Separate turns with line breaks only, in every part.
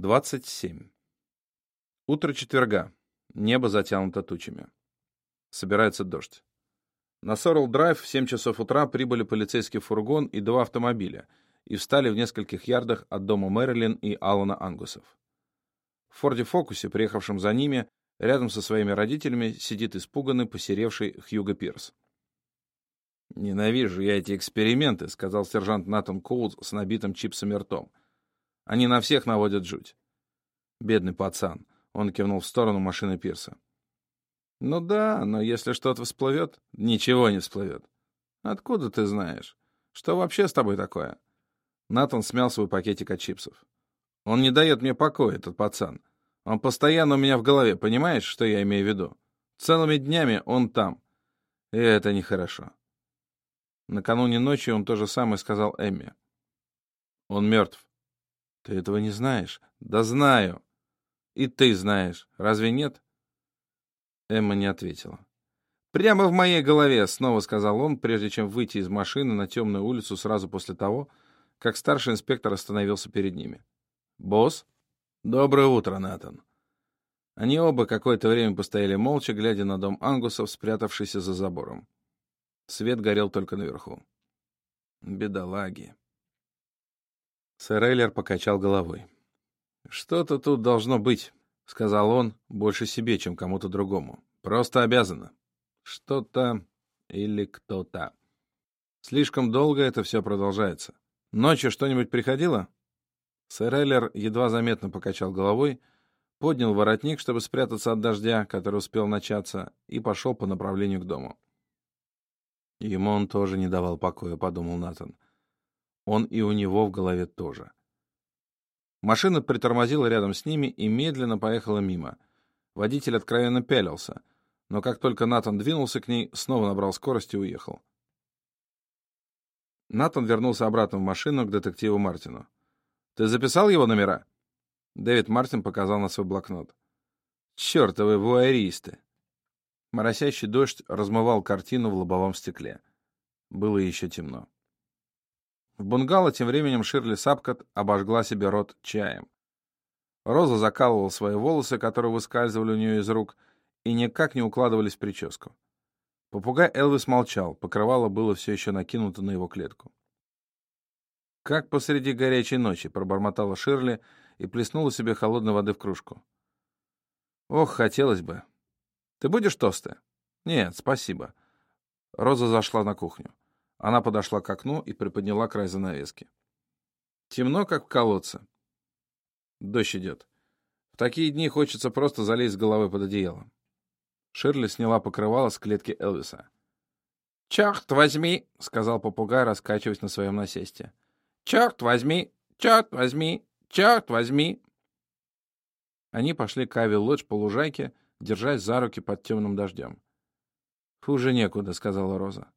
27. Утро четверга. Небо затянуто тучами. Собирается дождь. На Сорл-драйв в 7 часов утра прибыли полицейский фургон и два автомобиля и встали в нескольких ярдах от дома Мэрилин и Алана Ангусов. В Форде Фокусе, приехавшем за ними, рядом со своими родителями сидит испуганный, посеревший Хьюго Пирс. «Ненавижу я эти эксперименты», — сказал сержант Натан Коулс с набитым чипсами ртом. «Они на всех наводят жуть». «Бедный пацан», — он кивнул в сторону машины Пирса. «Ну да, но если что-то всплывет...» «Ничего не всплывет». «Откуда ты знаешь? Что вообще с тобой такое?» Натан смял свой пакетик от чипсов. «Он не дает мне покоя, этот пацан. Он постоянно у меня в голове, понимаешь, что я имею в виду? Целыми днями он там. И это нехорошо». Накануне ночью он то же самое сказал Эмме. «Он мертв». «Ты этого не знаешь?» «Да знаю». «И ты знаешь. Разве нет?» Эмма не ответила. «Прямо в моей голове», — снова сказал он, прежде чем выйти из машины на темную улицу сразу после того, как старший инспектор остановился перед ними. «Босс?» «Доброе утро, Натан». Они оба какое-то время постояли молча, глядя на дом Ангусов, спрятавшийся за забором. Свет горел только наверху. Бедолаги. Сэр Эйлер покачал головой. «Что-то тут должно быть», — сказал он, больше себе, чем кому-то другому. «Просто обязано. Что-то или кто-то. Слишком долго это все продолжается. Ночью что-нибудь приходило?» Сэр Эйлер едва заметно покачал головой, поднял воротник, чтобы спрятаться от дождя, который успел начаться, и пошел по направлению к дому. Ему он тоже не давал покоя, подумал Натан. Он и у него в голове тоже. Машина притормозила рядом с ними и медленно поехала мимо. Водитель откровенно пялился, но как только Натан двинулся к ней, снова набрал скорость и уехал. Натан вернулся обратно в машину к детективу Мартину. «Ты записал его номера?» Дэвид Мартин показал на свой блокнот. «Чертовы вуайеристы!» Моросящий дождь размывал картину в лобовом стекле. Было еще темно. В бунгало тем временем Ширли Сапкот обожгла себе рот чаем. Роза закалывала свои волосы, которые выскальзывали у нее из рук, и никак не укладывались в прическу. Попугай Элвис молчал, покрывало было все еще накинуто на его клетку. «Как посреди горячей ночи», — пробормотала Ширли и плеснула себе холодной воды в кружку. «Ох, хотелось бы. Ты будешь тосты? Нет, спасибо. Роза зашла на кухню. Она подошла к окну и приподняла край занавески. Темно, как в колодце. Дождь идет. В такие дни хочется просто залезть с головой под одеяло. Ширли сняла покрывало с клетки Элвиса. «Черт возьми!» — сказал попугай, раскачиваясь на своем насесте. «Черт возьми! Черт возьми! Черт возьми!» Они пошли к Ави Лодж по лужайке, держась за руки под темным дождем. «Хуже некуда», — сказала Роза.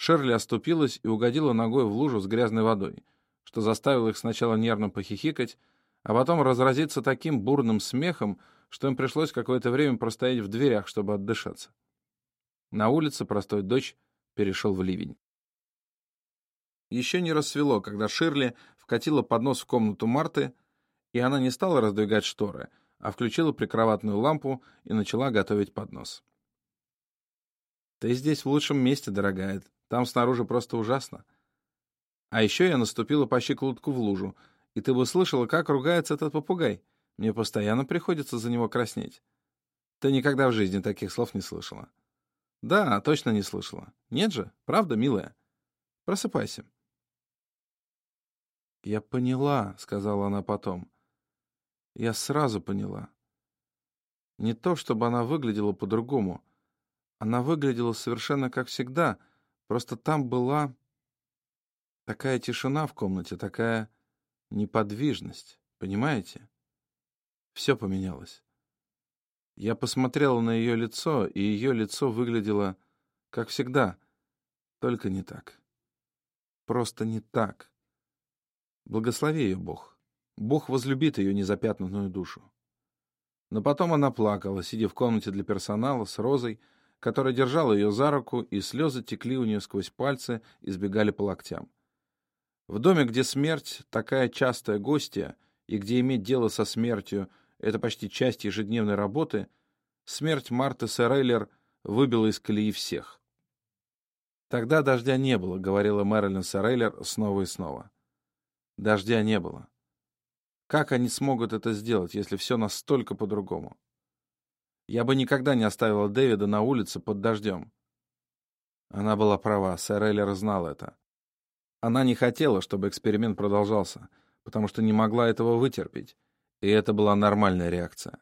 Шерли оступилась и угодила ногой в лужу с грязной водой, что заставило их сначала нервно похихикать, а потом разразиться таким бурным смехом, что им пришлось какое-то время простоять в дверях, чтобы отдышаться. На улице простой дождь перешел в ливень. Еще не рассвело, когда Ширли вкатила поднос в комнату Марты, и она не стала раздвигать шторы — а включила прикроватную лампу и начала готовить поднос. «Ты здесь в лучшем месте, дорогая. Там снаружи просто ужасно. А еще я наступила по щиколотку в лужу, и ты бы слышала, как ругается этот попугай. Мне постоянно приходится за него краснеть. Ты никогда в жизни таких слов не слышала». «Да, точно не слышала. Нет же, правда, милая? Просыпайся». «Я поняла», — сказала она потом. Я сразу поняла. Не то, чтобы она выглядела по-другому. Она выглядела совершенно как всегда, просто там была такая тишина в комнате, такая неподвижность, понимаете? Все поменялось. Я посмотрела на ее лицо, и ее лицо выглядело как всегда, только не так. Просто не так. Благослови ее Бог. Бог возлюбит ее незапятнанную душу. Но потом она плакала, сидя в комнате для персонала с Розой, которая держала ее за руку, и слезы текли у нее сквозь пальцы и сбегали по локтям. В доме, где смерть, такая частая гостья, и где иметь дело со смертью — это почти часть ежедневной работы, смерть Марты Сарейлер выбила из колеи всех. «Тогда дождя не было», — говорила Мэрилин Сарейлер снова и снова. Дождя не было. Как они смогут это сделать, если все настолько по-другому? Я бы никогда не оставила Дэвида на улице под дождем. Она была права, сэр Эллер знал это. Она не хотела, чтобы эксперимент продолжался, потому что не могла этого вытерпеть, и это была нормальная реакция.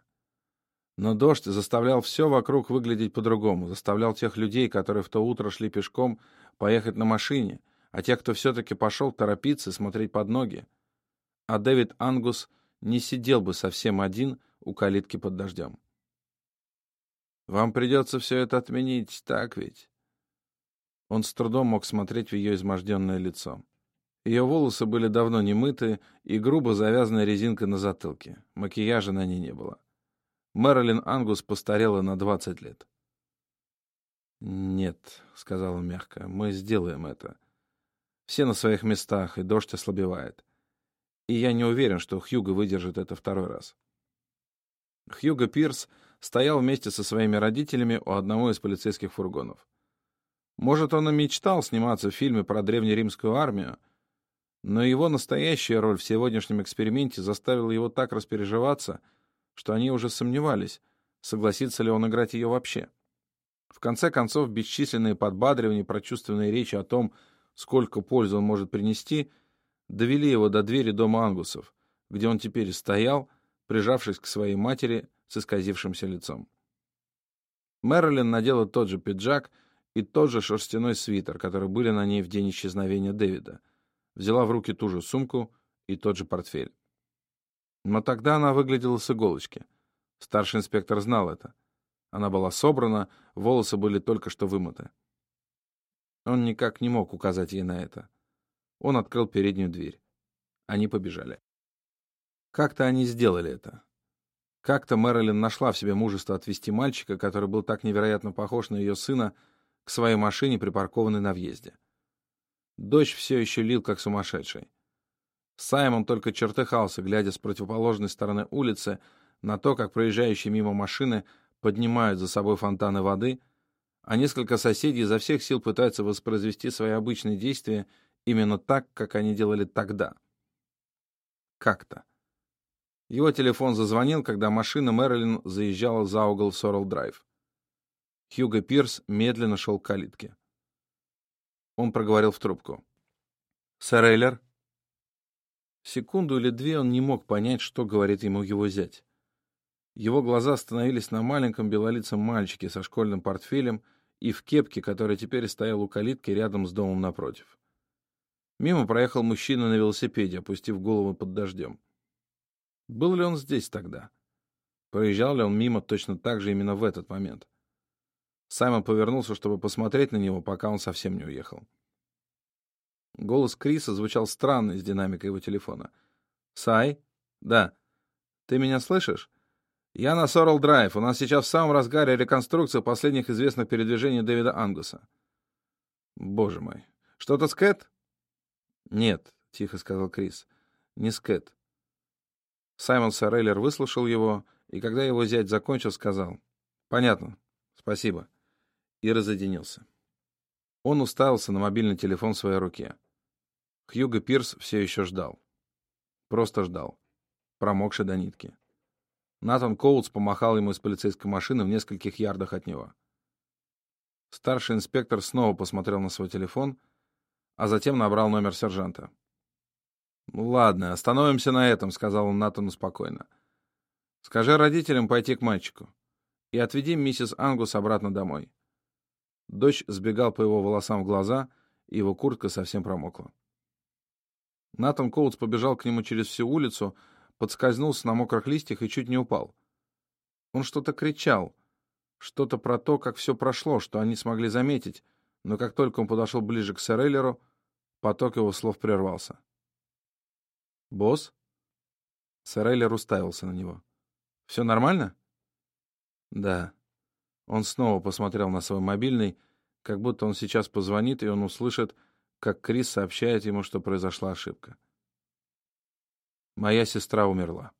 Но дождь заставлял все вокруг выглядеть по-другому, заставлял тех людей, которые в то утро шли пешком, поехать на машине, а тех, кто все-таки пошел торопиться, смотреть под ноги. А Дэвид Ангус не сидел бы совсем один у калитки под дождем. «Вам придется все это отменить, так ведь?» Он с трудом мог смотреть в ее изможденное лицо. Ее волосы были давно не мыты и грубо завязанная резинка на затылке. Макияжа на ней не было. Мэрилин Ангус постарела на 20 лет. «Нет», — сказал он мягко, — «мы сделаем это. Все на своих местах, и дождь ослабевает. И я не уверен, что Хьюго выдержит это второй раз». Хьюго Пирс стоял вместе со своими родителями у одного из полицейских фургонов. Может, он и мечтал сниматься в фильме про древнеримскую армию, но его настоящая роль в сегодняшнем эксперименте заставила его так распереживаться, что они уже сомневались, согласится ли он играть ее вообще. В конце концов, бесчисленные подбадривания, прочувственные речи о том, сколько пользы он может принести, довели его до двери дома Ангусов, где он теперь стоял, прижавшись к своей матери с исказившимся лицом. Мэрилин надела тот же пиджак — и тот же шерстяной свитер, которые были на ней в день исчезновения Дэвида. Взяла в руки ту же сумку и тот же портфель. Но тогда она выглядела с иголочки. Старший инспектор знал это. Она была собрана, волосы были только что вымыты. Он никак не мог указать ей на это. Он открыл переднюю дверь. Они побежали. Как-то они сделали это. Как-то Мэрилин нашла в себе мужество отвести мальчика, который был так невероятно похож на ее сына, к своей машине, припаркованной на въезде. Дождь все еще лил, как сумасшедший. Саймон только чертыхался, глядя с противоположной стороны улицы на то, как проезжающие мимо машины поднимают за собой фонтаны воды, а несколько соседей изо всех сил пытаются воспроизвести свои обычные действия именно так, как они делали тогда. Как-то. Его телефон зазвонил, когда машина Мэрилин заезжала за угол Сорел-Драйв. Хьюго Пирс медленно шел к калитке. Он проговорил в трубку. «Сэр Эйлер?» Секунду или две он не мог понять, что говорит ему его зять. Его глаза остановились на маленьком белолицем мальчике со школьным портфелем и в кепке, который теперь стоял у калитки рядом с домом напротив. Мимо проехал мужчина на велосипеде, опустив голову под дождем. Был ли он здесь тогда? Проезжал ли он мимо точно так же именно в этот момент? Саймон повернулся, чтобы посмотреть на него, пока он совсем не уехал. Голос Криса звучал странно из динамика его телефона. «Сай? Да. Ты меня слышишь? Я на Сорел Драйв. У нас сейчас в самом разгаре реконструкция последних известных передвижений Дэвида Ангуса». «Боже мой. Что-то с Кэт?» «Нет», — тихо сказал Крис. «Не с Кэт». Саймон Сореллер выслушал его, и когда его зять закончил, сказал. «Понятно. Спасибо» и разоденился. Он уставился на мобильный телефон в своей руке. Хьюго Пирс все еще ждал. Просто ждал. Промокший до нитки. Натан Коутс помахал ему из полицейской машины в нескольких ярдах от него. Старший инспектор снова посмотрел на свой телефон, а затем набрал номер сержанта. «Ладно, остановимся на этом», — сказал он Натану спокойно. «Скажи родителям пойти к мальчику и отведи миссис Ангус обратно домой. Дождь сбегал по его волосам в глаза, и его куртка совсем промокла. Натан Коутс побежал к нему через всю улицу, подскользнулся на мокрых листьях и чуть не упал. Он что-то кричал, что-то про то, как все прошло, что они смогли заметить, но как только он подошел ближе к Сэреллеру, поток его слов прервался. «Босс?» Сэреллер уставился на него. «Все нормально?» «Да», он снова посмотрел на свой мобильный, как будто он сейчас позвонит, и он услышит, как Крис сообщает ему, что произошла ошибка. Моя сестра умерла.